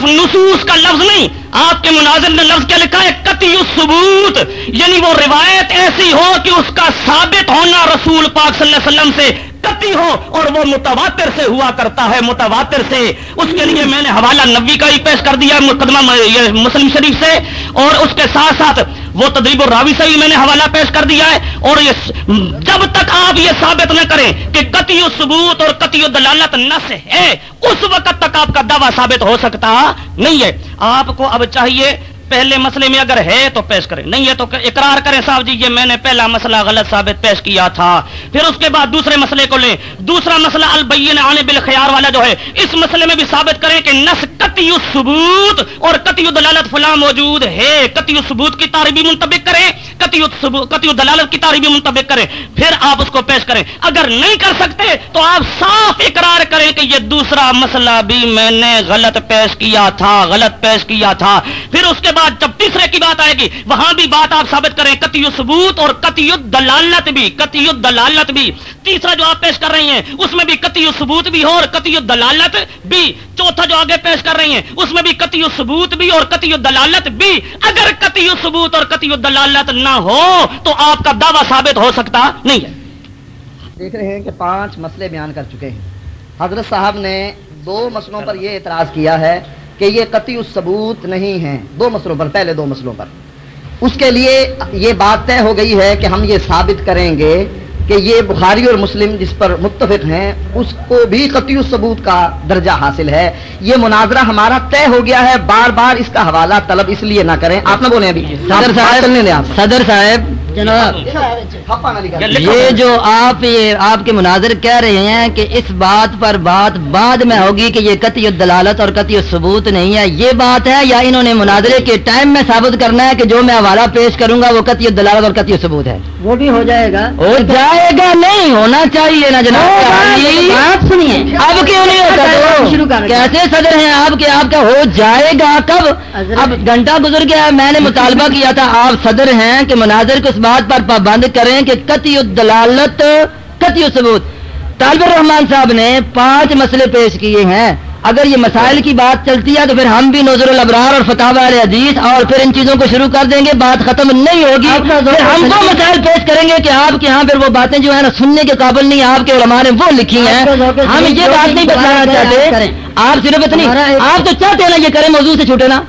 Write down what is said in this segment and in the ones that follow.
صرف نصوص کا لفظ نہیں، آپ کے مناظر نے لفظ کیا لکھا ہے؟ کتی ثبوت یعنی وہ روایت ایسی ہو کہ اس کا ثابت ہونا رسول پاک صلی اللہ علیہ وسلم سے کتی ہو اور وہ متواتر سے ہوا کرتا ہے، متواتر سے۔ اس کے لیے میں نے حوالہ نبی کا ہی پیش کر دیا، مقدمہ مسلم شریف سے۔ اور اس کے ساتھ ساتھ وہ تدریب الراوی سے بھی میں نے حوالہ پیش کر دیا ہے اور یہ جب تک آپ یہ ثابت نہ کریں کہ قطعی ثبوت اور قطعی دلالت نس ہے، اس وقت تک آپ کا دعویٰ ثابت ہو سکتا نہیں ہے۔ آپ کو اب چاہیے پہلے مسئلے میں اگر ہے تو پیش کریں، نہیں ہے تو اقرار کریں صاحب جی یہ میں نے پہلا مسئلہ غلط ثابت پیش کیا تھا۔ پھر اس کے بعد دوسرے مسئلے کو لیں۔ دوسرا مسئلہ البین آنے بالخیار والا جو ہے، اس مسئلے میں بھی ثابت کریں کہ نس کتی ثبوت اور کتی دلالت فلاں موجود ہے۔ کتی ثبوت کی تعریفی منتبک کریں کتی کتی دلالت کی تعریفی منتبک کریں۔ پھر آپ اس کو پیش کریں۔ اگر نہیں کر سکتے تو آپ صاف اقرار کریں کہ یہ دوسرا مسئلہ بھی میں نے غلط پیش کیا تھا، غلط پیش کیا تھا۔ پھر اس کے بعد بعد جب تیسرے کی بات آئے گی، وہاں بھی بات آپ ثابت کریں کتی ثبوت اور کتی دلالت بھی کتی دلالت بھی۔ تیسرا جو آپ پیش کر رہی ہیں، اس میں بھی کتی ثبوت بھی ہو اور کتی دلالت بھی۔ چوتھا جو آگے پیش کر رہی ہیں، اس میں بھی کتی ثبوت بھی اور کتی دلالت بھی۔ اگر کتی ثبوت اور کتی دلالت نہ ہو، تو آپ کا دعویٰ ثابت ہو سکتا نہیں ہے۔ دیکھ رہے ہیں کہ پانچ مسئلے بیان کر چکے ہیں۔ حضرت صاحب نے دو مسئلوں پر یہ اعتراض کیا ہے کہ یہ قطعی ثبوت نہیں ہیں۔ دو مسئلوں پر پہلے دو مسئلوں پر۔ اس کے لیے یہ بات طے ہو گئی ہے کہ ہم یہ ثابت کریں گے کہ یہ بخاری اور مسلم جس پر متفق ہیں اس کو بھی قطعی ثبوت کا درجہ حاصل ہے۔ یہ مناظرہ ہمارا طے ہو گیا ہے بار بار اس کا حوالہ طلب اس لیے نہ کریں۔ آپ نہ بولیں ابھی۔ صدر صاحب صدر صاحب جناب یہ جو آپ یہ آپ کے مناظر کہہ رہے ہیں کہ اس بات پر بات بعد میں ہوگی کہ یہ قطعی دلالت اور قطعی ثبوت نہیں ہے یہ بات ہے یا انہوں نے مناظرے کے ٹائم میں ثابت کرنا ہے کہ جو میں حوالہ پیش کروں گا وہ قطعی دلالت اور قطعی ثبوت ہے؟ وہ بھی ہو جائے گا۔ ہو جائے گا نہیں ہونا چاہیے نا جناب سنیے۔ اب کیوں نہیں ہوتا کیسے صدر ہیں آپ کے؟ آپ کا ہو جائے گا کب؟ اب گھنٹہ گزر گیا میں نے مطالبہ کیا تھا آپ صدر ہیں کہ مناظر کو بات پر پابند کریں کہ کتی دلالت کتی ثبوت۔ طالب الرحمان صاحب نے پانچ مسئلے پیش کیے ہیں۔ اگر یہ مسائل کی بات چلتی ہے تو پھر ہم بھی نظر الابرار اور فتح عزیز اور پھر ان چیزوں کو شروع کر دیں گے۔ بات ختم نہیں ہوگی۔ پھر ہم وہ مسائل پیش کریں گے کہ آپ کے یہاں پھر وہ باتیں جو ہے نا سننے کے قابل نہیں آپ کے علماء نے وہ لکھی ہیں۔ ہم یہ بات نہیں بتانا چاہتے۔ آپ صرف اتنی آپ تو چاہتے ہیں نا یہ کریں موضوع سے چھوٹے نا۔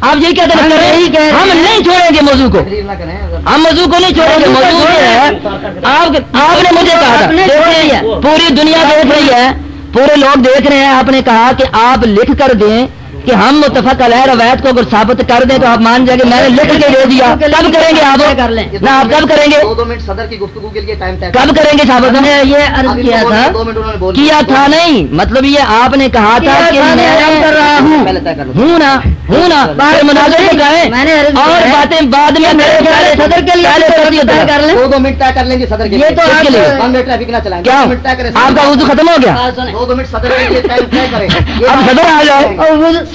آپ یہی کہتے ہیں ہم نہیں چھوڑیں گے موضوع کو۔ ہم موضوع کو نہیں چھوڑیں گے موضوع ہے۔ آپ نے مجھے کہا پوری دنیا دیکھ رہی ہے پورے لوگ دیکھ رہے ہیں آپ نے کہا کہ آپ لکھ کر دیں کہ ہم متفق علیہ روایت کو اگر ثابت کر دیں تو آپ مان جائیں گے میں نے لکھ کے دے دیا. کب کریں گے آپ؟ کر لیں؟ نہ آپ کب کریں گے؟ دو منٹ صدر کی گفتگو کے لیے ٹائم کب کریں گے ثابت؟ نے یہ عرض کیا تھا کیا تھا نہیں؟ مطلب یہ آپ نے کہا تھا کہ میں کر رہا ہوں. ہوں نا ہوں نا باہر مناظر اور باتیں بعد میں صدر کے لیے کر لیں. دو منٹ طے کر لیں گے صدر کے لیے. تو کے لیے. کیا؟ آپ کا وضو ختم ہو گیا؟ دو منٹ صدر کے لیے اب صدر آ جائے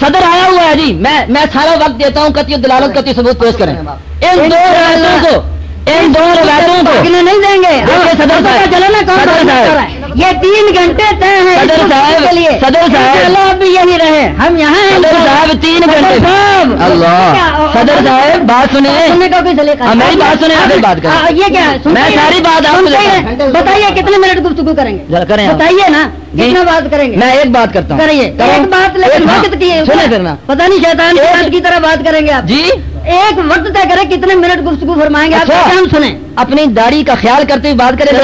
صدر آیا ہوا ہے جی میں میں سارا وقت دیتا ہوں کتی دلالت کتی ثبوت پیش کریں۔ ان دو کو ان دو روایتوں کو۔ نہیں دیں گے۔ صدر صاحب یہ تین گھنٹے طے ہیں صدر صاحب صدر صاحب۔ اب بھی یہی رہے۔ ہم یہاں صدر صاحب تین گھنٹے۔ اللہ۔ صدر صاحب بات سنیں۔ سننے کا کوئی سلیقہ میری بات سنیں آپ بات کریں۔ یہ کیا؟ میں ساری بات آپ بتائیے کتنے منٹ گفتگو کریں گے؟ کریں بتائیے نا کتنا بات کریں گے؟ میں ایک بات کرتا ہوں۔ کریے ایک بات لیکن وقت کی سنیں پھر میں پتہ نہیں شیطان کی طرح بات کریں گے آپ۔ جی؟ ایک وقت طے کرے کتنے منٹ گفتگو فرمائیں گے؟ آپ ہم سنیں۔ اپنی داڑھی کا خیال کرتے ہوئے بات کریں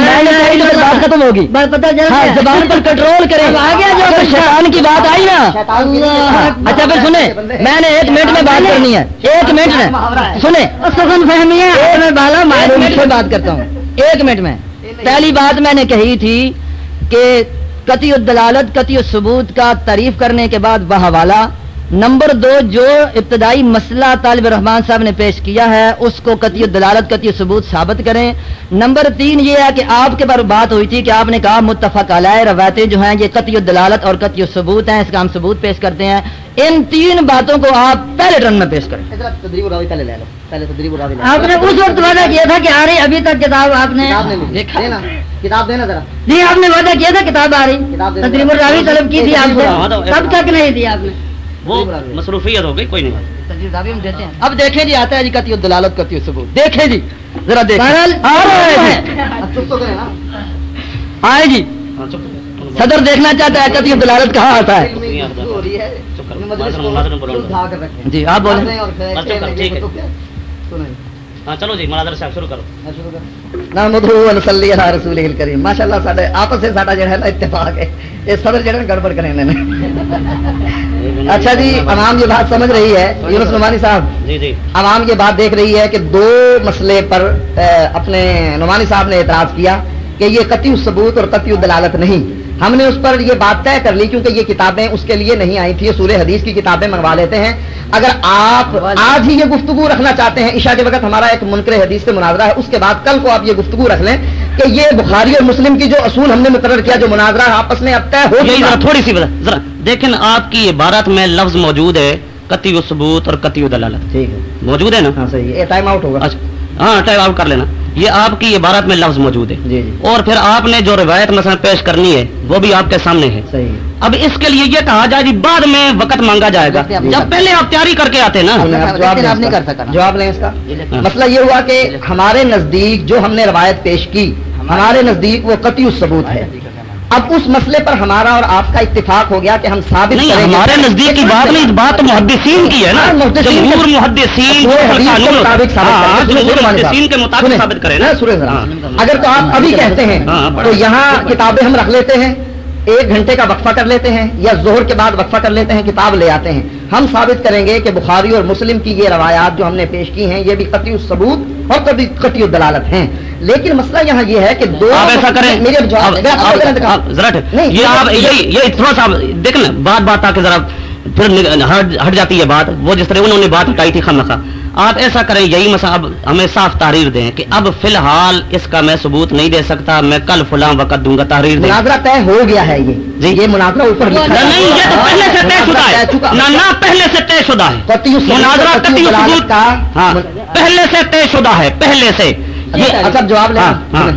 بات ختم ہوگی۔ چل زبان پر کنٹرول کریں۔ شیطان کی بات آئی نا۔ اچھا پھر سنیں۔ میں نے ایک منٹ میں بات کرنی ہے۔ ایک منٹ میں۔ سنیں۔ سخن فہمی ہے۔ میں بالا منٹ میں بات کرتا ہوں۔ ایک منٹ میں۔ پہلی بات میں نے کہی تھی کہ کتی دلالت کتی ثبوت کا تعریف کرنے کے بعد وہ حوالہ۔ نمبر دو جو ابتدائی مسئلہ طالب رحمان صاحب نے پیش کیا ہے اس کو قطعی دلالت قطعی ثبوت ثابت کریں۔ نمبر تین یہ ہے کہ آپ کے بار بات ہوئی تھی کہ آپ نے کہا متفق علیہ روایتیں جو ہیں یہ قطعی دلالت اور قطعی ثبوت ہیں اس کا ہم ثبوت پیش کرتے ہیں۔ ان تین باتوں کو آپ پہلے ٹرن میں پیش کریں۔ آپ نے اس وقت وعدہ کیا تھا کہ آ رہی ابھی تک کتاب آپ نے کتاب دینا۔ ذرا۔ جی آپ نے وعدہ کیا تھا کتاب آ رہی۔ تدریب الراوی طلب کی تھی آپ سے تب تک نہیں تھی آپ نے۔ وہ مصروفیت ہو گئی کوئی نہیں۔ اب دیکھیں جی آتا ہے جی کتی دلالت کتی ثبوت۔ دیکھیں جی ذرا دیکھیں۔ آئے جی۔ ہاں، چپ کرو۔ صدر دیکھنا چاہتا ہے کتی دلالت کہاں آتا ہے۔ جی آپ بولیں۔ ہاں، چلو جی مناظر صاحب شروع کرو نحمدہ و نصلی علی رسولہ الکریم ماشاءاللہ ساڈے آپس سے ساڈا جڑا ہے نا اتفاق ہے یہ صدر جڑا نا گڑبڑ کرے نے اچھا جی عوام یہ بات سمجھ رہی ہے یونس نعمانی صاحب جی جی عوام یہ بات دیکھ رہی ہے کہ دو مسئلے پر اپنے نعمانی صاحب نے اعتراض کیا کہ یہ قطعی ثبوت اور قطعی دلالت نہیں ہم نے اس پر یہ بات طے کر لی کیونکہ یہ کتابیں اس کے لیے نہیں آئی تھی سورہ حدیث کی کتابیں منگوا لیتے ہیں اگر آپ آج ہی یہ گفتگو رکھنا چاہتے ہیں عشاء کے وقت ہمارا ایک منکر حدیث سے مناظرہ ہے۔ اس کے بعد کل کو آپ یہ گفتگو رکھ لیں کہ یہ بخاری اور مسلم کی جو اصول ہم نے مقرر کیا جو مناظرہ ہے آپس میں اب طے ہو ذرا تھوڑی سی ذرا۔ دیکھیں آپ کی عبارت میں لفظ موجود ہے قطعی و ثبوت اور قطعی و دلالت۔ ٹھیک ہے۔ موجود ہے نا؟ ہاں صحیح ہے۔ ٹائم آؤٹ ہوگا۔ اچھا۔ ہاں ٹائم آؤٹ کر لینا۔ یہ آپ کی عبارت میں لفظ موجود ہے۔ جی جی۔ اور پھر آپ نے جو روایت مثلا پیش کرنی ہے وہ بھی آپ کے سامنے ہے۔ صحیح اب اس کے لیے یہ کہا جائے جی بعد میں وقت مانگا جائے گا۔ جی۔ جب پہلے آپ تیاری کر کے آتے نا۔ جواب نہیں کا۔ کر سکا۔ جواب لیں اس کا۔ مسئلہ یہ ہوا کہ ہمارے نزدیک جو ہم نے روایت پیش کی ہمارے نزدیک وہ قطعی ثبوت ہے۔ اب اس مسئلے پر ہمارا اور آپ کا اتفاق ہو گیا کہ ہم ثابت نہیں کریں ہمارے نزدیک کی بات نہیں بات محدثین کی ہے نا۔ ہاں، جمہور محدثین کے مطابق ثابت کریں۔ نا۔ اگر تو آپ ابھی کہتے ہیں ہاں، تو یہاں کتابیں ہم رکھ لیتے ہیں ایک گھنٹے کا وقفہ کر لیتے ہیں یا زہر کے بعد وقفہ کر لیتے ہیں کتاب لے آتے ہیں۔ ہم ثابت کریں گے کہ بخاری اور مسلم کی یہ روایات جو ہم نے پیش کی ہیں یہ بھی قطعی ثبوت اور قطعی قطعی دلالت ہیں۔ لیکن مسئلہ یہاں یہ ہے کہ دو آپ ایسا کریں۔ میرے ذرا یہ تھوڑا سا دیکھ نا بات بات آ کے ذرا پھر ہٹ جاتی ہے بات۔ وہ جس طرح انہوں نے بات ہٹائی تھی خامخا آپ ایسا کریں یہی مسئلہ اب ہمیں صاف تحریر دیں کہ اب فی الحال اس کا میں ثبوت نہیں دے سکتا۔ میں کل فلاں وقت دوں گا تحریر دیں۔ مناظرہ طے ہو گیا ہے یہ۔ جی۔ یہ مناظرہ اوپر۔ نہیں یہ تو پہلے سے طے شدہ ہے۔ نہ پہلے سے طے شدہ ہے۔ مناظرہ قطعی ثبوت۔ کا ہاں۔ پہلے سے طے شدہ ہے پہلے سے۔ یہ اچھا جواب لیں ہاں، ہاں۔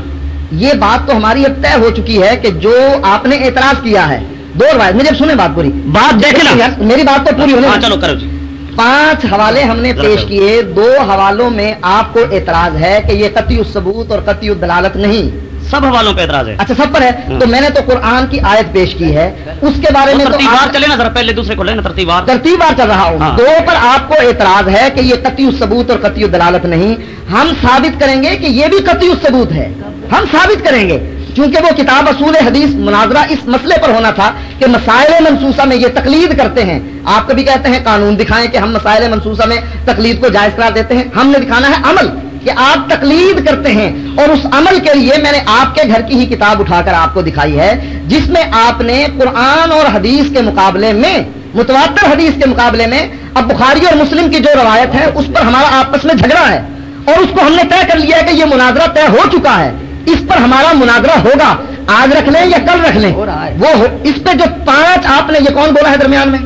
یہ بات تو ہماری اب طے ہو چکی ہے کہ جو آپ نے اعتراض کیا ہے۔ دو روایت مجھے سنیں بات پوری۔ بات دیکھنا۔ یار، میری بات تو پوری ہونے ہاں۔ چلو کرو جی۔ پانچ حوالے ہم نے پیش کیے۔ دو حوالوں میں آپ کو اعتراض ہے کہ یہ قطعی ثبوت اور قطعی دلالت نہیں۔ سب حوالوں پہ اعتراض ہے۔ اچھا سب پر ہے۔ تو میں نے تو قرآن کی آیت پیش کی ہے۔ اس کے بارے میں آپ- چلے نا ذرا پہلے دوسرے کو لینا ترتیبات ترتیب بار چل رہا ہوں۔ ہاں۔ دو پر آپ کو اعتراض ہے کہ یہ قطعی ثبوت اور قطعی دلالت نہیں۔ ہم ثابت کریں گے کہ یہ بھی قطعی ثبوت ہے۔ ہم ثابت کریں گے۔ چونکہ وہ کتاب اصول حدیث مناظرہ اس مسئلے پر ہونا تھا کہ مسائل منصوصہ میں یہ تقلید کرتے ہیں۔ آپ کبھی کہتے ہیں قانون دکھائیں کہ ہم مسائل منصوصہ میں تقلید کو جائز قرار دیتے ہیں۔ ہم نے دکھانا ہے عمل۔ کہ آپ تقلید کرتے ہیں اور اس عمل کے لیے میں نے آپ کے گھر کی ہی کتاب اٹھا کر آپ کو دکھائی ہے جس میں آپ نے قرآن اور حدیث کے مقابلے میں متواتر حدیث کے مقابلے میں اب بخاری اور مسلم کی جو روایت ہے اس پر ہمارا آپس میں جھگڑا ہے اور اس کو ہم نے طے کر لیا ہے کہ یہ مناظرہ طے ہو چکا ہے۔ اس پر ہمارا مناظرہ ہوگا۔ آج رکھ لیں یا کل رکھ لیں۔ وہ اس پہ جو پانچ آپ نے یہ کون بولا ہے درمیان میں؟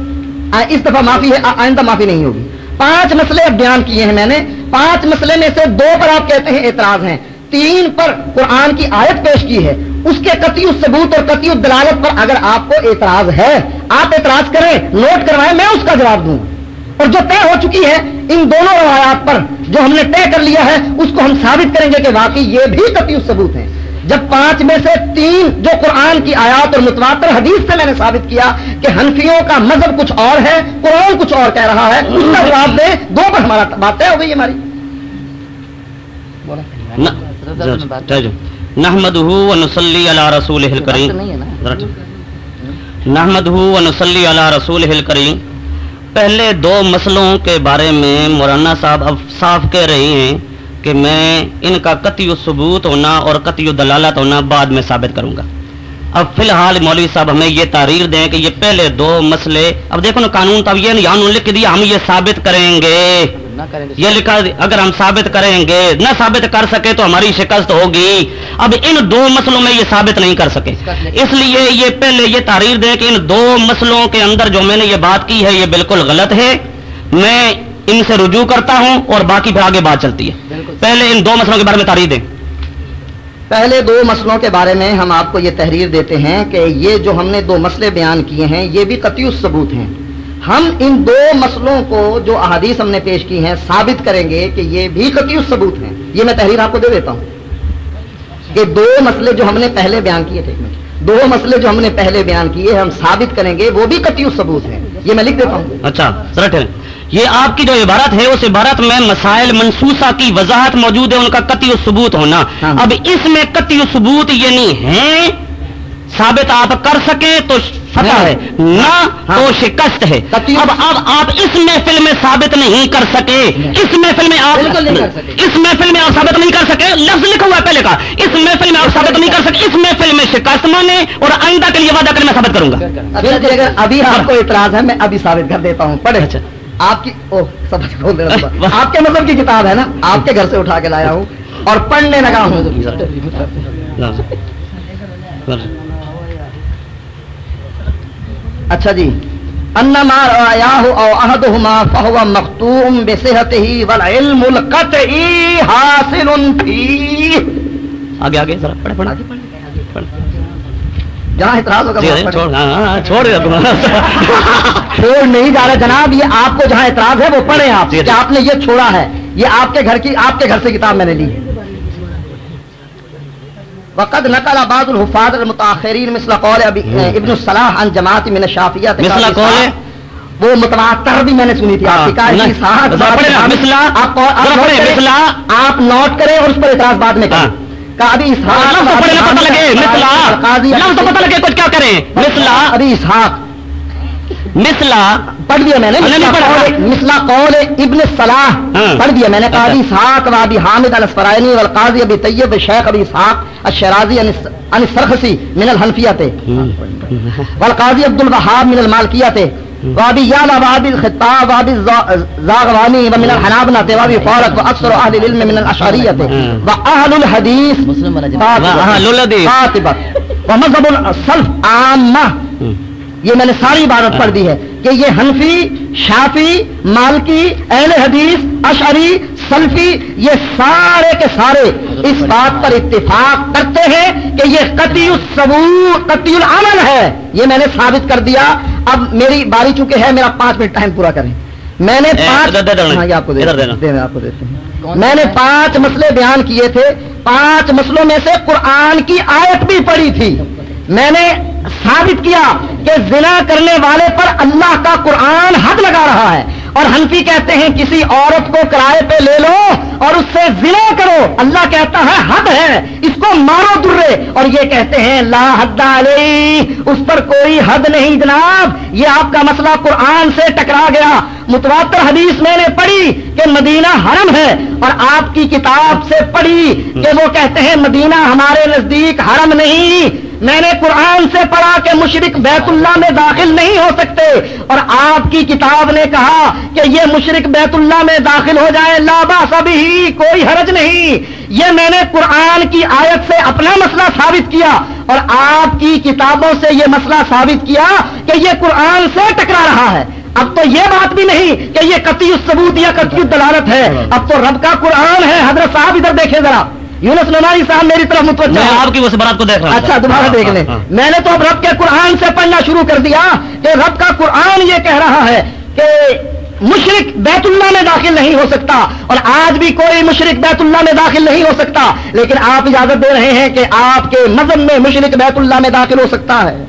اس دفعہ معافی ہے۔ آئندہ معافی نہیں ہوگی۔ پانچ مسئلے اب بیان کیے ہیں میں نے۔ پانچ مسئلے میں سے دو پر آپ کہتے ہیں اعتراض ہیں، تین پر قرآن کی آیت پیش کی ہے۔ اس کے قطعی ثبوت اور قطعی دلالت پر اگر آپ کو اعتراض ہے، آپ اعتراض کریں، نوٹ کروائیں، میں اس کا جواب دوں۔ اور جو طے ہو چکی ہے ان دونوں روایات پر جو ہم نے طے کر لیا ہے، اس کو ہم ثابت کریں گے کہ واقعی یہ بھی قطعی ثبوت ہیں۔ جب پانچ میں سے تین جو قرآن کی آیات اور متواتر حدیث سے میں نے ثابت کیا کہ حنفیوں کا مذہب کچھ اور ہے قرآن کچھ اور کہہ رہا ہے اس کا جواب دیں دو پر ہمارا بات طے ہو گئی ہماری۔ نحمد ونسلی علی رسول کریم نحمد ونسلی علی رسول کریم پہلے دو مسئلوں کے بارے میں مولانا صاحب اب صاف کہہ رہے ہیں۔ کہ میں ان کا قطعی ثبوت ہونا اور قطعی دلالت ہونا بعد میں ثابت کروں گا۔ اب فی الحال مولوی صاحب ہمیں یہ تعریر دیں کہ یہ پہلے دو مسئلے اب دیکھو نا قانون تو یہ یہاں انہوں نے لکھ دیا ہم یہ ثابت کریں گے۔ یہ لکھا اگر ہم ثابت کریں گے نہ ثابت کر سکے تو ہماری شکست ہوگی۔ اب ان دو مسئلوں میں یہ ثابت نہیں کر سکے۔ اس لیے یہ پہلے یہ تعریر دیں کہ ان دو مسئلوں کے اندر جو میں نے یہ بات کی ہے یہ بالکل غلط ہے۔ میں ان سے رجوع کرتا ہوں اور باقی پھر آگے بات چلتی ہے۔ پہلے ان دو مسئلوں کے بارے میں تعریر دیں۔ پہلے دو مسئلوں کے بارے میں ہم آپ کو یہ تحریر دیتے ہیں کہ یہ جو ہم نے دو مسئلے بیان کیے ہیں یہ بھی قطعی ثبوت ہیں۔ ہم ان دو مسئلوں کو جو احادیث ہم نے پیش کی ہیں ثابت کریں گے کہ یہ بھی قطعی ثبوت ہیں۔ یہ میں تحریر آپ کو دے دیتا ہوں کہ دو مسئلے جو ہم نے پہلے بیان کیے تھے۔ دو مسئلے جو ہم نے پہلے بیان کیے ہم ثابت کریں گے وہ بھی قطعی ثبوت ہیں۔ یہ میں لکھ دیتا ہوں۔ اچھا یہ آپ کی جو عبارت ہے اس عبارت میں مسائل منسوسہ کی وضاحت موجود ہے ان کا قطعی ثبوت ہونا۔ ہاں۔ اب اس میں قطعی ثبوت یعنی ہے ثابت آپ کر سکیں تو فتح ہے نہ ہاں۔ تو شکست ہے۔ اب اب آپ اس محفل میں ثابت نہیں کر سکے۔ اس محفل میں آپ نہیں۔ اس محفل میں آپ ثابت نہیں کر سکے۔ لفظ لکھا ہوا ہے پہلے کا۔ اس محفل میں آپ ثابت نہیں کر سکے۔ اس محفل میں شکست مانے اور آئندہ کے لیے وعدہ کر میں ثابت کروں گا۔ اچھا جی ابھی آپ کو اعتراض ہے میں ابھی ثابت کر دیتا ہوں۔ پڑھے اچھا۔ آپ کی آپ کے مطلب کی کتاب ہے نا؟ آپ کے گھر سے اٹھا کے لایا ہوں اور پڑھنے لگا ہوں۔ اچھا جی۔ انما رآیاہ او احدہما فہو مختوم بصحتہ والعلم القطعی حاصل فیہ۔ آگے آگے، ذرا پڑھے پڑھے پڑھے۔ جہاں اعتراض ہوگا جی،۔ چھوڑ ہاں، ہاں، چھوڑ نہیں جا رہا جناب یہ آپ کو جہاں اعتراض ہے وہ پڑھیں آپ۔ جی، جی۔ کہ آپ نے یہ چھوڑا ہے یہ آپ کے گھر کی آپ کے گھر سے کتاب میں نے لی ہے۔ وقد نقل بعض الحفاظ المتاخرین مثل قول ابی ابن الصلاح عن جماعت من الشافعیہ مثل قول؟ وہ متواتر بھی میں نے سنی تھی آپ کی ہاں، آپ نوٹ کریں، اور اس پر اعتراض بعد میں ہاں۔ کریں۔ اسحاق پتہ لگے مثلا۔ قاضی لفظ پتہ لگے کچھ کیا کریں؟ مثلا۔ ابھی اسحاق۔ مثلا۔ پڑھ دیا میں نے مثلا قول ابن صلاح۔ ہاں۔ پڑھ دیا میں نے۔ قاضی اسحاق و ابی حامد الاسفرائنی والقاضی ابی طیب شیخ ابی اسحاق الشرازی عن السرخسی من الحنفیت والقاضی عبد الوهاب من المالکیت وابی یالا وابی الخطاب وابی الزاغوانی ومن وابی فارق واکثر اهل العلم من الاشعریت الحدیث مسلم والا جی۔ وأهل الحديث. قاطبت ومذهب السلف عامہ. یہ میں نے ساری عبارت پڑھ دی ہے کہ یہ حنفی شافی مالکی اہل حدیث اشعری سلفی یہ سارے کے سارے اس بات پر اتفاق کرتے ہیں کہ یہ قطعی الثبوت قطعی العمل ہے. یہ میں نے ثابت کر دیا اب میری باری چونکہ ہے میرا پانچ منٹ ٹائم پورا کریں۔ میں نے پانچ۔ ہاں، یہ آپ کو دے ادھر دینا۔ دے دیں، آپ کو دیتے ہیں میں نے پانچ مسئلے بیان کیے تھے۔ پانچ مسئلوں میں سے قرآن کی آیت بھی پڑھی تھی۔ میں نے ثابت کیا کہ زنا کرنے والے پر اللہ کا قرآن حد لگا رہا ہے۔ اور حنفی کہتے ہیں کسی عورت کو کرائے پہ لے لو اور اس سے زنا کرو۔ اللہ کہتا ہے، حد ہے، اس کو مارو درے۔ اور یہ کہتے ہیں، لا حد علی، اس پر کوئی حد نہیں جناب۔ یہ آپ کا مسئلہ قرآن سے ٹکرا گیا۔ متواتر حدیث میں نے پڑھی کہ مدینہ حرم ہے اور آپ کی کتاب سے پڑھی کہ وہ کہتے ہیں، مدینہ ہمارے نزدیک حرم نہیں۔ میں نے قرآن سے پڑھا کہ مشرق بیت اللہ میں داخل نہیں ہو سکتے۔ اور آپ کی کتاب نے کہا کہ یہ مشرق بیت اللہ میں داخل ہو جائے لابا سبھی کوئی حرج نہیں۔ یہ میں نے قرآن کی آیت سے اپنا مسئلہ ثابت کیا۔ اور آپ کی کتابوں سے یہ مسئلہ ثابت کیا کہ یہ قرآن سے ٹکرا رہا ہے۔ اب تو یہ بات بھی نہیں کہ یہ قطعی ثبوت یا قطعی دلالت ہے۔ اب تو رب کا قرآن ہے حضرت صاحب ادھر دیکھیں ذرا۔ یونس نماری صاحب میری طرف متوجہ میں ہیں۔ آپ کی اس بات کو دیکھ رہا ہوں۔ اچھا دوبارہ دیکھ لیں۔ ہاں، ہاں۔ میں نے تو اب رب کے قرآن سے پڑھنا شروع کر دیا کہ رب کا قرآن یہ کہہ رہا ہے کہ مشرق بیت اللہ میں داخل نہیں ہو سکتا اور آج بھی کوئی مشرق بیت اللہ میں داخل نہیں ہو سکتا۔ لیکن آپ اجازت دے رہے ہیں کہ آپ کے مذہب میں مشرق بیت اللہ میں داخل ہو سکتا ہے۔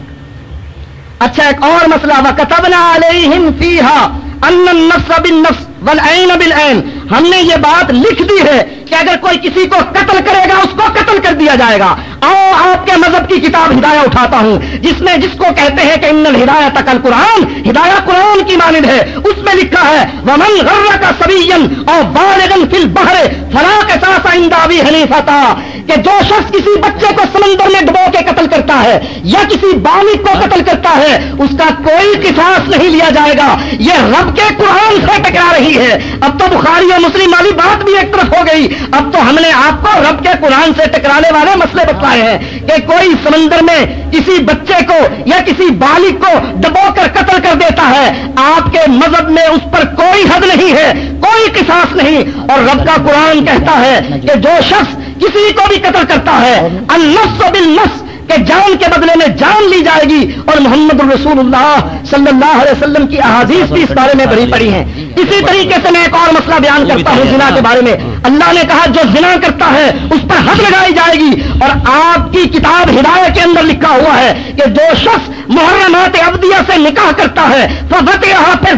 اچھا ایک اور مسئلہ۔ وَكَتَبْنَا عَلَيْهِمْ فِيهَا أَنَّ النَّفْسَ بِالنَّفْسِ وَالْعَيْنَ بِالْعَيْنِ۔ ہم نے یہ بات لکھ دی ہے کہ اگر کوئی کسی کو قتل کرے گا، اس کو قتل کر دیا جائے گا۔ آؤ، آپ کے مذہب کی کتاب ہدایہ اٹھاتا ہوں، جس میں، جس کو کہتے ہیں کہ ان الہدایہ تک قرآن ہدایہ قرآن کی مانند ہے۔ اس میں لکھا ہے، ومن غرہ کا سبین اور بالغن فی البحر فلا کے ساتھ اندابی حنیفتا کہ جو شخص کسی بچے کو سمندر میں ڈبو کے قتل کرتا ہے یا کسی بالغ کو قتل کرتا ہے اس کا کوئی قصاص نہیں لیا جائے گا۔ یہ رب کے قرآن سے ٹکرا رہی ہے۔ اب تو بخاری اور مسلم والی بات بھی ایک طرف ہو گئی۔ اب تو ہم نے آپ کو رب کے قرآن سے ٹکرانے والے مسئلے بتائے ہیں کہ کوئی سمندر میں کسی بچے کو یا کسی بالغ کو ڈبو کر قتل کر دیتا ہے۔ آپ کے مذہب میں اس پر کوئی حد نہیں ہے۔ کوئی قصاص نہیں۔ اور رب کا قرآن کہتا ہے کہ جو شخص کسی کو بھی قتل کرتا ہے، النفس بالنفس کہ جان کے بدلے میں جان لی جائے گی اور محمد الرسول اللہ صلی اللہ علیہ وسلم کی احادیث بھی اس بارے میں بڑی پڑی ہیں۔ اسی طریقے سے میں ایک اور مسئلہ بیان کرتا ہوں زنا کے بارے میں۔ اللہ نے کہا جو زنا کرتا ہے اس پر حد لگائی جائے گی اور آپ کی کتاب ہدایت کے اندر لکھا ہوا ہے کہ جو شخص محرمات ابدیہ سے نکاح کرتا ہے تو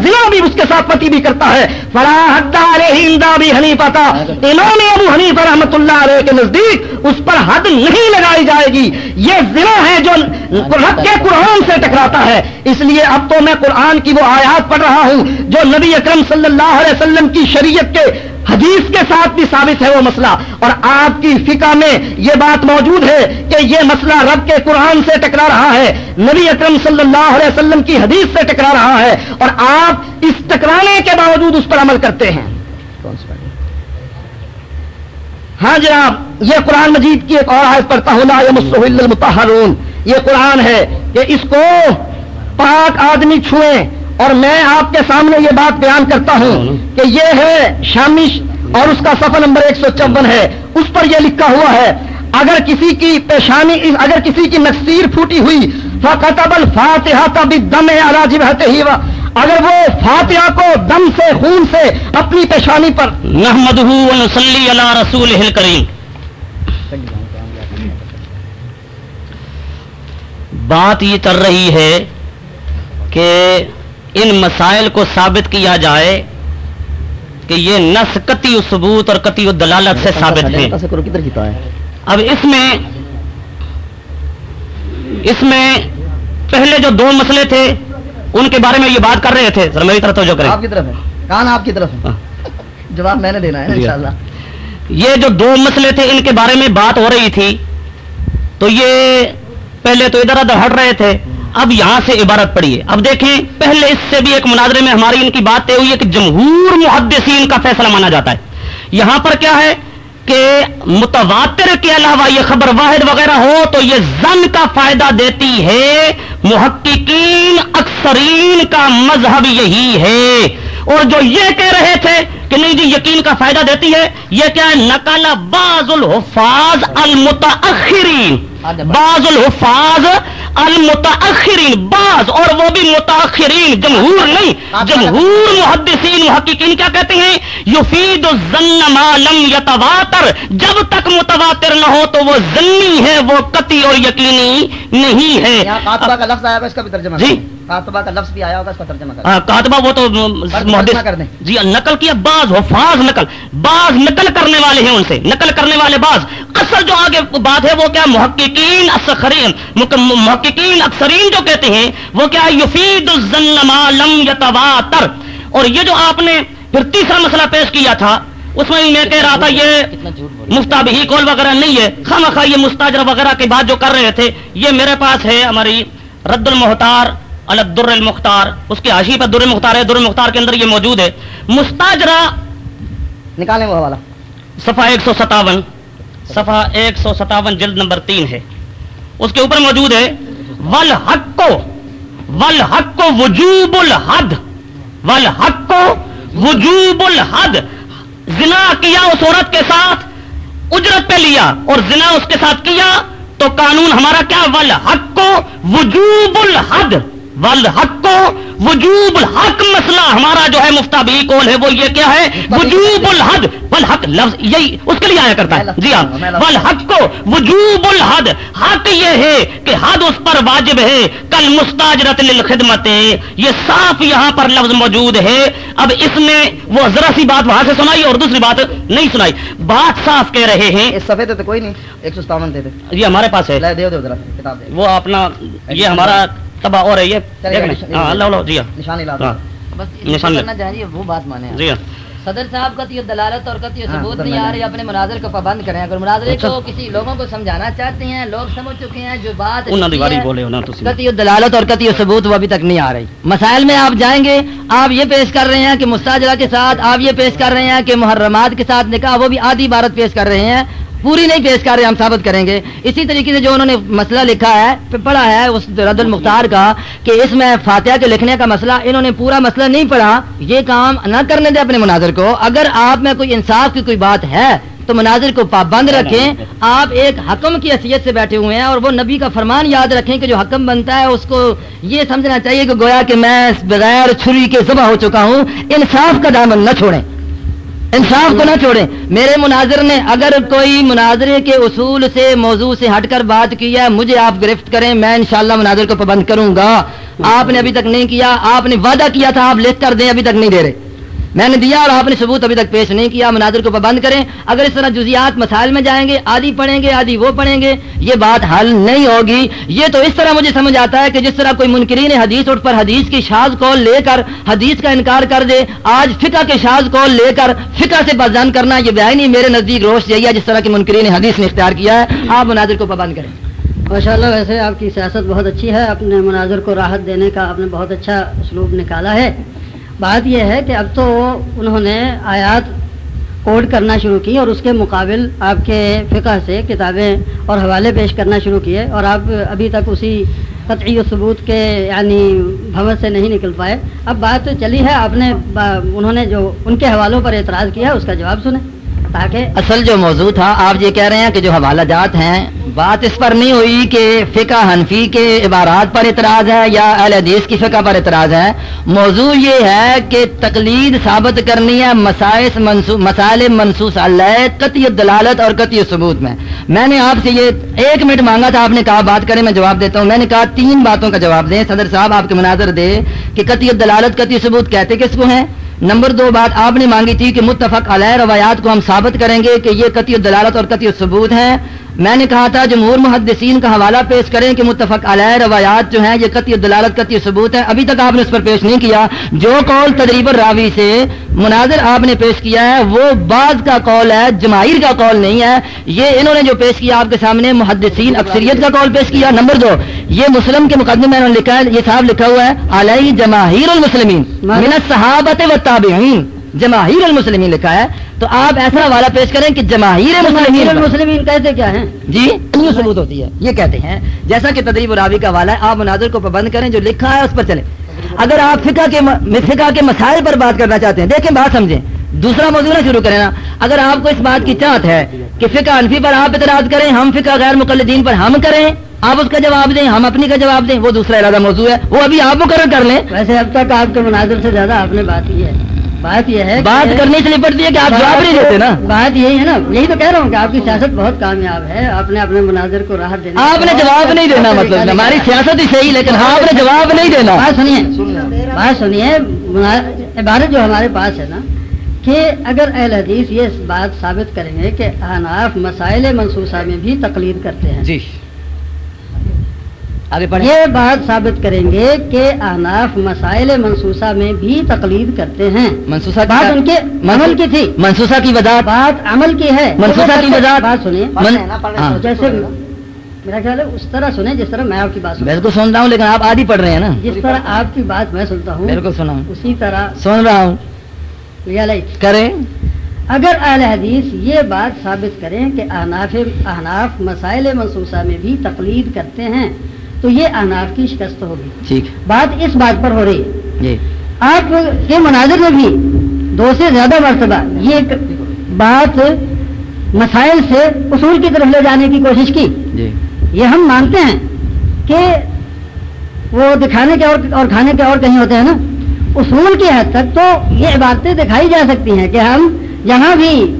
زنا بھی اس کے ساتھ پتی بھی کرتا ہے۔ فلاح بھی حنیفہ تھا امام ابو حنیف رحمۃ اللہ علیہ کے نزدیک اس پر حد نہیں لگائی جائے گی۔ یہ ضلع ہے جو رب کے قرآن سے ٹکراتا ہے۔ اس لیے اب تو میں قرآن کی وہ آیات پڑھ رہا ہوں جو نبی اکرم صلی اللہ علیہ وسلم کی شریعت کے حدیث کے ساتھ بھی ثابت ہے وہ مسئلہ۔ اور آپ کی فقہ میں یہ بات موجود ہے کہ یہ مسئلہ رب کے قرآن سے ٹکرا رہا ہے۔ نبی اکرم صلی اللہ علیہ وسلم کی حدیث سے ٹکرا رہا ہے۔ اور آپ اس ٹکرانے کے باوجود اس پر عمل کرتے ہیں۔ ہاں جناب، یہ قرآن مجید کی ایک اور آیت پڑھتا ہوں المتحرون یہ قرآن ہے کہ اس کو پاک آدمی چھوئیں۔ اور میں آپ کے سامنے یہ بات بیان کرتا ہوں کہ یہ ہے شامش اور اس کا سفر نمبر ایک سو چون ہے۔ اس پر یہ لکھا ہوا ہے، اگر کسی کی پیشانی اگر کسی کی نقصیر پھوٹی ہوئی، فقطب الفاتحہ تب دم راجب ہی اگر وہ فاتحہ کو دم سے، خون سے اپنی پیشانی پر محمد رسول ہل کریم بات یہ چل رہی ہے کہ ان مسائل کو ثابت کیا جائے کہ یہ نس کتی ثبوت اور کتی دلالت سے ثابت ہے اب اس میں اس میں پہلے جو دو مسئلے تھے ان کے بارے میں یہ بات کر رہے تھے میری طرف توجہ کریں۔ آپ کی طرف ہے۔ کان آپ کی طرف ہے۔ ہاں۔ جواب میں نے دینا ہے انشاءاللہ۔ یہ جو دو مسئلے تھے ان کے بارے میں بات ہو رہی تھی۔ تو یہ پہلے تو ادھر ادھر ہٹ رہے تھے اب یہاں سے عبارت پڑی ہے۔ اب دیکھیں پہلے اس سے بھی ایک مناظرے میں ہماری ان کی بات طے ہوئی ہے کہ جمہور محدثین کا فیصلہ مانا جاتا ہے۔ یہاں پر کیا ہے؟ کہ متواتر کے علاوہ یہ خبر واحد وغیرہ ہو تو یہ زن کا فائدہ دیتی ہے۔ محققین اکثرین کا مذہب یہی ہے۔ اور جو یہ کہہ رہے تھے کہ نہیں جی یقین کا فائدہ دیتی ہے یہ کیا ہے؟ نقل باز الحفاظ المتاخرین باز الحفاظ المتاخرین بعض اور وہ بھی متاخرین جمہور نہیں جمہور محدثین محققین کیا کہتے ہیں؟ یفید الزن ما لم یتواتر جب تک متواتر نہ ہو تو وہ زنی ہے وہ قطعی اور یقینی نہیں ہے۔ کا لفظ آیا اس کا بھی ترجمہ جی۔ کاتبہ کا لفظ بھی آیا ہوگا اس کا ترجمہ ہاں کاتبہ وہ تو کر دیں۔ جی نقل کیا بعض حفاظ نقل۔ بعض نقل کرنے والے ہیں ان سے۔ نقل کرنے والے بعض۔ اصل جو آگے بات ہے وہ کیا؟ محققین محققین اکثرین جو کہتے ہیں وہ کیا؟ یفید لم یتواتر۔ اور یہ جو آپ نے پھر تیسرا مسئلہ پیش کیا تھا اس میں میں کہہ رہا تھا یہ مفتابہی کول وغیرہ نہیں ہے۔ خواہ یہ مستاجر وغیرہ کی بات جو کر رہے تھے یہ میرے پاس ہے ہماری رد المحتار۔ الدر المختار۔ اس کی حاشی پر در مختار ہے۔ در مختار کے اندر یہ موجود ہے۔ مستاجرہ نکالیں وہ والا صفحہ ایک سو ستاون۔ صفحہ ایک سو ستاون جلد نمبر تین ہے۔ اس کے اوپر موجود ہے ول حق کو ول حق کو وجوب الحد۔ ول حق کو وجوب الحد۔ زنا کیا اس عورت کے ساتھ؟ اجرت پہ لیا اور زنا اس کے ساتھ کیا؟ تو قانون ہمارا کیا؟ ول حق کو وجوب الحد۔ ول حق وجوب الحق مسئلہ ہمارا جو ہے مفتابی کول ہے وہ یہ کیا ہے؟ وجوب الحد والحق لفظ یہی اس کے لیے آیا کرتا ہے۔ جی ہاں۔ والحق کو وجوب الحد۔ حق یہ ہے کہ حد اس پر واجب ہے۔ کل مستاجرت للخدمت۔ یہ صاف یہاں پر لفظ موجود ہے۔ اب اس میں وہ ذرا سی بات وہاں سے سنائی اور دوسری بات نہیں سنائی۔ بات صاف کہہ رہے ہیں۔ اس صفحے تو کوئی نہیں ایک سو ستاون دے دے۔ یہ ہمارے پاس ہے۔ وہ اپنا یہ ہمارا تباہ ہو رہی ہے۔ ہاں اللہ جی ہاں۔ وہ بات مانے جی ہاں صدر صاحب کا یہ دلالت اور کتی ثبوت نہیں آ رہی اپنے مناظر کو پابند کریں۔ اگر مناظرے کو کسی لوگوں کو سمجھانا چاہتے ہیں لوگ سمجھ چکے ہیں جو بات کتی دلالت اور کتی ثبوت وہ ابھی تک نہیں آ رہی۔ مسائل میں آپ جائیں گے آپ یہ پیش کر رہے ہیں کہ مستاجرہ کے ساتھ آپ یہ پیش کر رہے ہیں کہ محرمات کے ساتھ نکاح وہ بھی آدھی عبارت پیش کر رہے ہیں۔ پوری نہیں پیش کر رہے ہم ثابت کریں گے۔ اسی طریقے سے جو انہوں نے مسئلہ لکھا ہے پڑھا ہے اس رد المختار کا کہ اس میں فاتحہ کے لکھنے کا مسئلہ انہوں نے پورا مسئلہ نہیں پڑھا۔ یہ کام نہ کرنے دے اپنے مناظر کو۔ اگر آپ میں کوئی انصاف کی کوئی بات ہے تو مناظر کو پابند رکھیں۔ آپ ایک حکم کی حیثیت سے بیٹھے ہوئے ہیں اور وہ نبی کا فرمان یاد رکھیں کہ جو حکم بنتا ہے اس کو یہ سمجھنا چاہیے کہ گویا کہ میں بغیر چھری کے ذبح ہو چکا ہوں۔ انصاف کا دامن نہ چھوڑیں۔ انصاف کو نہ چھوڑیں۔ میرے مناظر نے اگر کوئی مناظرے کے اصول سے موضوع سے ہٹ کر بات کی ہے، مجھے آپ گرفت کریں، میں انشاءاللہ مناظر کو پابند کروں گا۔ آپ نے ابھی تک نہیں کیا، آپ نے وعدہ کیا تھا، آپ لکھ کر دیں، ابھی تک نہیں دے رہے۔ میں نے دیا اور آپ نے ثبوت ابھی تک پیش نہیں کیا، مناظر کو پابند کریں۔ اگر اس طرح جزیات مسائل میں جائیں گے آدھی پڑھیں گے آدھی وہ پڑھیں گے، یہ بات حل نہیں ہوگی۔ یہ تو اس طرح مجھے سمجھ آتا ہے کہ جس طرح کوئی منکرین حدیث اٹھ پر حدیث کی شاز کو لے کر حدیث کا انکار کر دے، آج فقہ کے شاز کو لے کر فقہ سے بدزان کرنا، یہ بہ نہیں میرے نزدیک روش یہی ہے جس طرح کی منکرین حدیث نے اختیار کیا ہے۔ آپ مناظر کو پابند کریں۔ ماشاء اللہ ویسے آپ کی سیاست بہت اچھی ہے۔ اپنے مناظر کو راحت دینے کا آپ نے بہت اچھا اسلوب نکالا ہے۔ بات یہ ہے کہ اب تو انہوں نے آیات کوڈ کرنا شروع کی اور اس کے مقابل آپ کے فقہ سے کتابیں اور حوالے پیش کرنا شروع کیے اور آپ ابھی تک اسی قطعی و ثبوت کے یعنی بھون سے نہیں نکل پائے۔ اب بات چلی ہے، آپ نے انہوں نے جو ان کے حوالوں پر اعتراض کیا، اس کا جواب سنیں۔ تاکہ اصل جو موضوع تھا، آپ یہ کہہ رہے ہیں کہ جو حوالہ جات ہیں، بات اس پر نہیں ہوئی کہ فقہ حنفی کے عبارات پر اعتراض ہے یا اہل حدیث کی فقہ پر اعتراض ہے۔ موضوع یہ ہے کہ تقلید ثابت کرنی ہے مسائل مسائل منسوس اللہ قطعی دلالت اور قطعی ثبوت میں۔ میں نے آپ سے یہ ایک منٹ مانگا تھا، آپ نے کہا بات کریں، میں جواب دیتا ہوں۔ میں نے کہا تین باتوں کا جواب دیں۔ صدر صاحب، آپ کے مناظر دے کہ قطعی دلالت قطعی ثبوت کہتے کس کو ہیں؟ نمبر دو بات آپ نے مانگی تھی کہ متفق علیہ روایات کو ہم ثابت کریں گے کہ یہ قطعی دلالت اور قطعی ثبوت ہیں۔ میں نے کہا تھا جمہور محدثین کا حوالہ پیش کریں کہ متفق علیہ روایات جو ہیں یہ قطعی دلالت قطعی ثبوت ہے ابھی تک آپ نے اس پر پیش نہیں کیا۔ جو قول تدریب راوی سے مناظر آپ نے پیش کیا ہے وہ بعض کا قول ہے جماہیر کا قول نہیں ہے۔ یہ انہوں نے جو پیش کیا آپ کے سامنے محدثین اکثریت کا قول پیش کیا۔ نمبر دو یہ مسلم کے مقدمے میں انہوں نے لکھا ہے یہ صاحب لکھا ہوا ہے علیہ جماہیر المسلمین من صحابت و تابعین جماہیر المسلمین لکھا ہے۔ تو آپ ایسا حوالہ پیش کریں کہ جماہیر المسلمین کہتے کیا ہیں؟ جی؟ ثبوت ہوتی ہے؟ یہ کہتے ہیں جیسا کہ تدریب راوی کا حوالہ ہے آپ مناظر کو پابند کریں جو لکھا ہے اس پر چلیں۔ اگر آپ فقہ کے فقہ کے مسائل پر بات کرنا چاہتے ہیں دیکھیں بات سمجھیں۔ دوسرا موضوع نہ شروع کریں نا۔ اگر آپ کو اس بات کی چاہت ہے کہ فقہ انفی پر آپ اعتراض کریں ہم فقہ غیر مقلدین پر ہم کریں آپ اس کا جواب دیں ہم اپنی کا جواب دیں وہ دوسرا ارادہ موضوع ہے۔ وہ ابھی آپ مقرر کر لیں۔ ویسے اب تک آپ کے مناظر سے زیادہ آپ نے بات کی ہے۔ بات یہ ہے بات کرنے سے نپٹتی ہے کہ آپ جواب نہیں دیتے نا۔ بات یہی ہے نا۔ یہی تو کہہ رہا ہوں کہ آپ کی سیاست بہت کامیاب ہے۔ آپ نے اپنے مناظر کو راحت دینا آپ نے جواب نہیں دینا مطلب ہماری سیاست ہی صحیح لیکن آپ نے جواب نہیں دینا۔ بات سنیے بات سنیے عبارت جو ہمارے پاس ہے نا کہ اگر اہل حدیث یہ بات ثابت کریں گے کہ اناف مسائل منصوصہ میں بھی تقلید کرتے ہیں۔ جی۔ یہ بات ثابت کریں گے کہ احناف مسائل منصوصہ میں بھی تقلید کرتے ہیں۔ منصوصہ بات ان کے عمل کی تھی۔ منصوصہ کی وجہ بات عمل کی ہے۔ منصوصہ کی وجہ بات سنیے ہاں۔ جیسے میرا خیال ہے اس طرح سنیں جس طرح میں آپ کی بات بالکل سنتا ہوں لیکن آپ آدھی پڑھ رہے ہیں نا۔ جس طرح آپ کی بات میں سنتا ہوں بالکل سنا اسی طرح سن رہا ہوں۔ کریں۔ اگر اہل حدیث یہ بات ثابت کریں کہ احناف احناف مسائل منصوصہ میں بھی تقلید کرتے ہیں تو یہ اناف کی شکست ہوگی۔ ٹھیک۔ بات اس بات پر ہو رہی ہے۔ جی۔ آپ کے مناظر میں بھی دو سے زیادہ مرتبہ یہ بات مسائل سے اصول کی طرف لے جانے کی کوشش کی۔ جی۔ یہ ہم مانتے ہیں کہ وہ دکھانے کے اور اور کھانے کے اور کہیں ہوتے ہیں نا۔ اصول کی حد تک تو یہ عبادتیں دکھائی جا سکتی ہیں کہ ہم جہاں بھی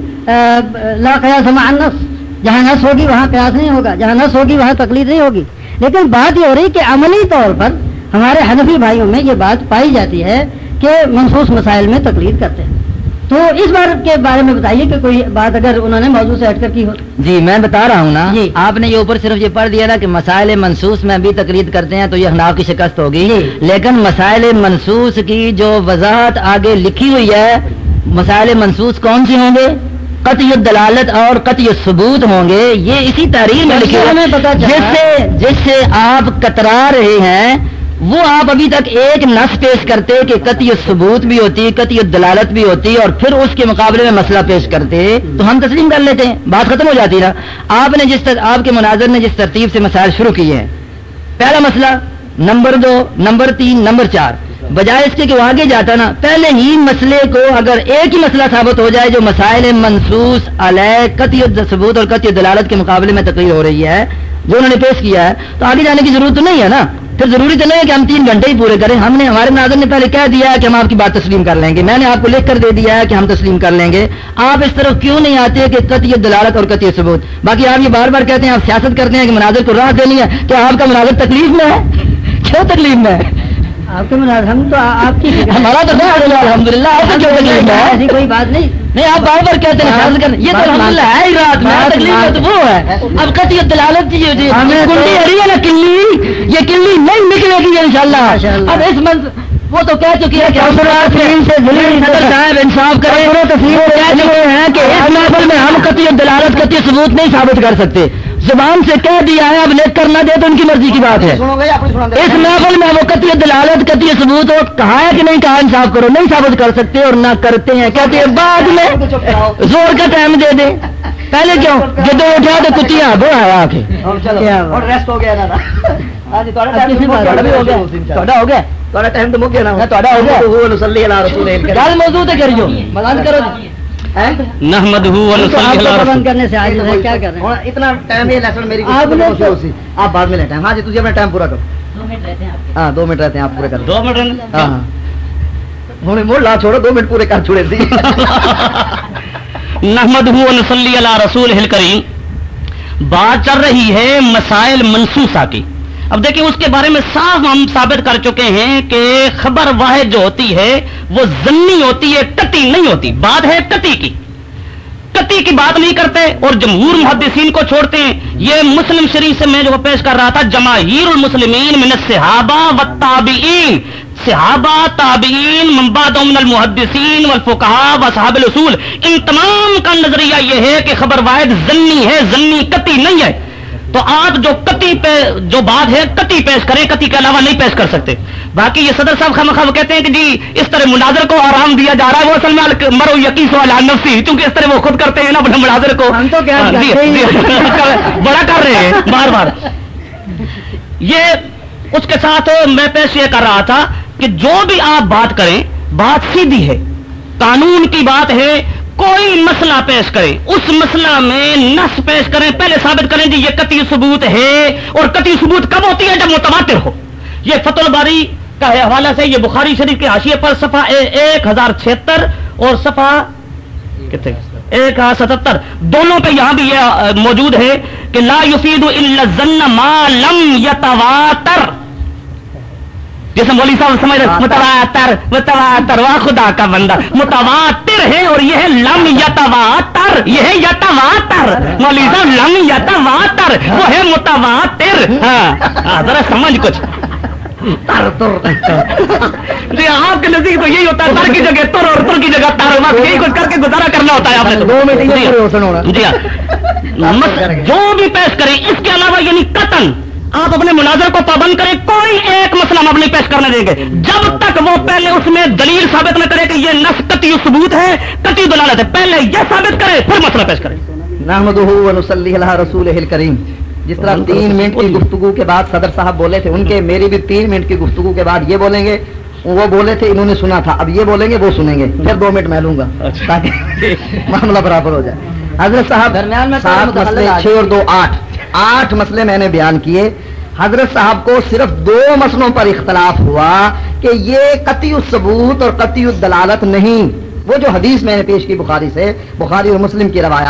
لا قیاس معنس جہاں نس ہوگی وہاں قیاس نہیں ہوگا جہاں نس ہوگی وہاں تکلیف نہیں ہوگی۔ لیکن بات یہ ہو رہی کہ عملی طور پر ہمارے حنفی بھائیوں میں یہ بات پائی جاتی ہے کہ منصوص مسائل میں تقلید کرتے ہیں۔ تو اس بار کے بارے میں بتائیے کہ کوئی بات اگر انہوں نے موضوع سے ہٹ کر کی ہو۔ جی میں بتا رہا ہوں نا جی۔ آپ نے یہ اوپر صرف یہ پڑھ دیا نا کہ مسائل منصوص میں بھی تقلید کرتے ہیں تو یہ حناف کی شکست ہوگی۔ جی۔ لیکن مسائل منصوص کی جو وضاحت آگے لکھی ہوئی ہے مسائل منصوص کون سی ہوں گے؟ قطعی دلالت اور قطعی ثبوت ہوں گے۔ یہ اسی تاریخ میں لکھے جس سے جس سے آپ کترا رہے ہیں وہ آپ ابھی تک ایک نس پیش کرتے کہ قطعی ثبوت بھی ہوتی قطعی دلالت بھی ہوتی اور پھر اس کے مقابلے میں مسئلہ پیش کرتے۔ تو ہم تسلیم کر لیتے ہیں۔ بات ختم ہو جاتی نا۔ آپ نے جس آپ کے مناظر نے جس ترتیب سے مسائل شروع کیے ہیں۔ پہلا مسئلہ نمبر دو نمبر تین نمبر چار۔ بجائے اس کے کہ وہ آگے جاتا نا، پہلے ہی مسئلے کو اگر ایک ہی مسئلہ ثابت ہو جائے جو مسائل منسوس علیہ قطعی ثبوت اور قطعی دلالت کے مقابلے میں تقریر ہو رہی ہے، جو انہوں نے پیش کیا ہے، تو آگے جانے کی ضرورت تو نہیں ہے نا۔ پھر ضروری تو نہیں ہے کہ ہم تین گھنٹے ہی پورے کریں۔ ہم نے ہمارے ناظر نے پہلے کہہ دیا ہے کہ ہم آپ کی بات تسلیم کر لیں گے۔ میں نے آپ کو لکھ کر دے دیا ہے کہ ہم تسلیم کر لیں گے۔ آپ اس طرف کیوں نہیں آتے کہ قطعی دلالت اور قطعی ثبوت باقی آپ یہ بار بار کہتے ہیں، آپ سیاست کرتے ہیں کہ مناظر کو راہ دینی ہے کہ آپ کا مناظر تکلیف میں ہے؟ کیوں تکلیف میں ہے؟ آپ کے ہم تو آپ کی ہمارا تو الحمد للہ ایسی کوئی بات نہیں۔ نہیں آپ بار بار کہتے ہیں یہ تو الحمد للہ ہے ہی رات میں تکلیف تو وہ ہے۔ اب قطعی دلالت تو- کنڈی ہری ہے نا کلی یہ کلی نہیں نکلے گی انشاءاللہ۔ اب اس منظ وہ تو کہہ چکی ہے کہ ہم سے صاحب انصاف کریں۔ وہ کہہ چکے ہیں کہ اس محفل میں ہم قطعی دلالت قطعی ثبوت نہیں ثابت کر سکتے۔ زبان سے کہہ دیا ہے اب لکھ کر نہ دے تو ان کی مرضی کی بات ہے۔ اس محفل میں وہ قطعی دلالت قطعی ثبوت اور کہا ہے کہ نہیں کہا انصاف کرو نہیں ثابت کر سکتے اور نہ کرتے ہیں۔ کہتے ہیں بعد میں زور کا ٹائم دے دیں پہلے کیوں؟ جدو اٹھا تو کتیاں وہ آیا آ کے ہو گیا نا۔ ہاں جی نہیں بھی ہو گیا گیا ٹائم تو مک گیا۔ نا۔ ہو گیا۔ اللہ۔ گل موضوع تے کریو۔ ملان کرو۔ نحمد تو آپ کو پابند کرنے سے آج ہے کیا کر رہے ہیں؟ اتنا ٹائم یہ لیسن میری آپ نے تو- آپ بعد میں لے ٹائم۔ ہاں جی تجھے اپنا ٹائم پورا کرو۔ ہاں دو منٹ رہتے ہیں آپ پورے کر دو منٹ ہاں۔ ہاں۔ ہوں لا چھوڑو دو منٹ پورے کر چھوڑے نحمد نصلی علی رسول کریم۔ بات چل رہی ہے مسائل منسوسہ کی۔ اب دیکھیں اس کے بارے میں صاف ہم ثابت کر چکے ہیں کہ خبر واحد جو ہوتی ہے، وہ ضمنی ہوتی ہے کتی نہیں ہوتی۔ بات ہے کتی کی۔ کتی کی بات نہیں کرتے اور جمہور محدثین کو چھوڑتے ہیں۔ یہ مسلم شریف سے میں جو پیش کر رہا تھا، جماہیر المسلمین من الصحابہ والتابعین۔ صحابہ، تابعین منباد من المحدثین والفقہاء واصحاب الاصول۔ ان تمام کا نظریہ یہ ہے کہ خبر واحد ضمنی ہے ضمنی کتی نہیں ہے۔ تو آپ جو کتی پہ جو بات ہے کتی پیش کریں کتی کے علاوہ نہیں پیش کر سکتے۔ باقی یہ صدر صاحب خم کہتے ہیں کہ جی اس طرح مناظر کو آرام دیا جا رہا ہے وہ اصل میں مرو یقین والا نفسی کیونکہ اس طرح وہ خود کرتے ہیں نا اپنے مناظر کو۔ ہاں، جی، ہی جی، بڑا کر رہے ہیں بار بار۔ یہ اس کے ساتھ میں پیش یہ کر رہا تھا کہ جو بھی آپ بات کریں بات سیدھی ہے۔ قانون کی بات ہے کوئی مسئلہ پیش کریں اس مسئلہ میں نس پیش کریں، پہلے ثابت کریں جی یہ قطعی ثبوت ہے اور قطعی ثبوت کب ہوتی ہے جب متواتر ہو۔ یہ فتح الباری کا حوالہ سے یہ بخاری شریف کے حاشیے پر صفحہ ایک ہزار چھہتر اور صفحہ کتنے؟ ایک ہزار ستہتر دونوں پہ یہاں بھی یہ موجود ہے کہ لا یفید الا ما لم یتواتر۔ جیسے مولوی صاحب سمجھ رہے متواتر متواتر واہ خدا کا بندہ. متواتر ہے اور یہ ہے لم یتواتر یہ ہے یتواتر. مولوی صاحب لم یتواتر وہ ہے متواتر. ہاں. ہاں، ذرا سمجھ کچھ. جی آپ کے نزدیک تو یہی ہوتا ہے تر کی جگہ تر اور تر کی جگہ تر. بس یہی کچھ کر کے گزارا کرنا ہوتا ہے آپ نے جی ہاں۔ جی ہاں. جو بھی پیش کریں اس کے علاوہ یعنی قطن. آپ اپنے مناظر کو پابند کریں کوئی ایک مسئلہ ہم اب نہیں پیش کرنے دیں گے۔ جب تک وہ پہلے اس میں دلیل ثابت نہ کرے کہ یہ نس قطعی ثبوت ہے قطعی دلالت ہے پہلے یہ ثابت کرے پھر مسئلہ پیش کرے۔ نحمدہ رسول الکریم۔ جس طرح تین منٹ کی گفتگو کے بعد صدر صاحب بولے تھے ان کے میری بھی تین منٹ کی گفتگو کے بعد یہ بولیں گے۔ وہ بولے تھے انہوں نے سنا تھا اب یہ بولیں گے وہ سنیں گے۔ پھر دو منٹ میں لوں گا تاکہ معاملہ برابر ہو جائے۔ حضرت صاحب درمیان میں چھ اور دو آٹھ۔ آٹھ مسئلے میں نے بیان کیے۔ حضرت صاحب کو صرف دو مسئلوں پر اختلاف ہوا کہ یہ قطعی ثبوت اور قطعی الدلالت نہیں۔ وہ جو حدیث میں نے پیش کی بخاری سے، بخاری اور مسلم کی روایات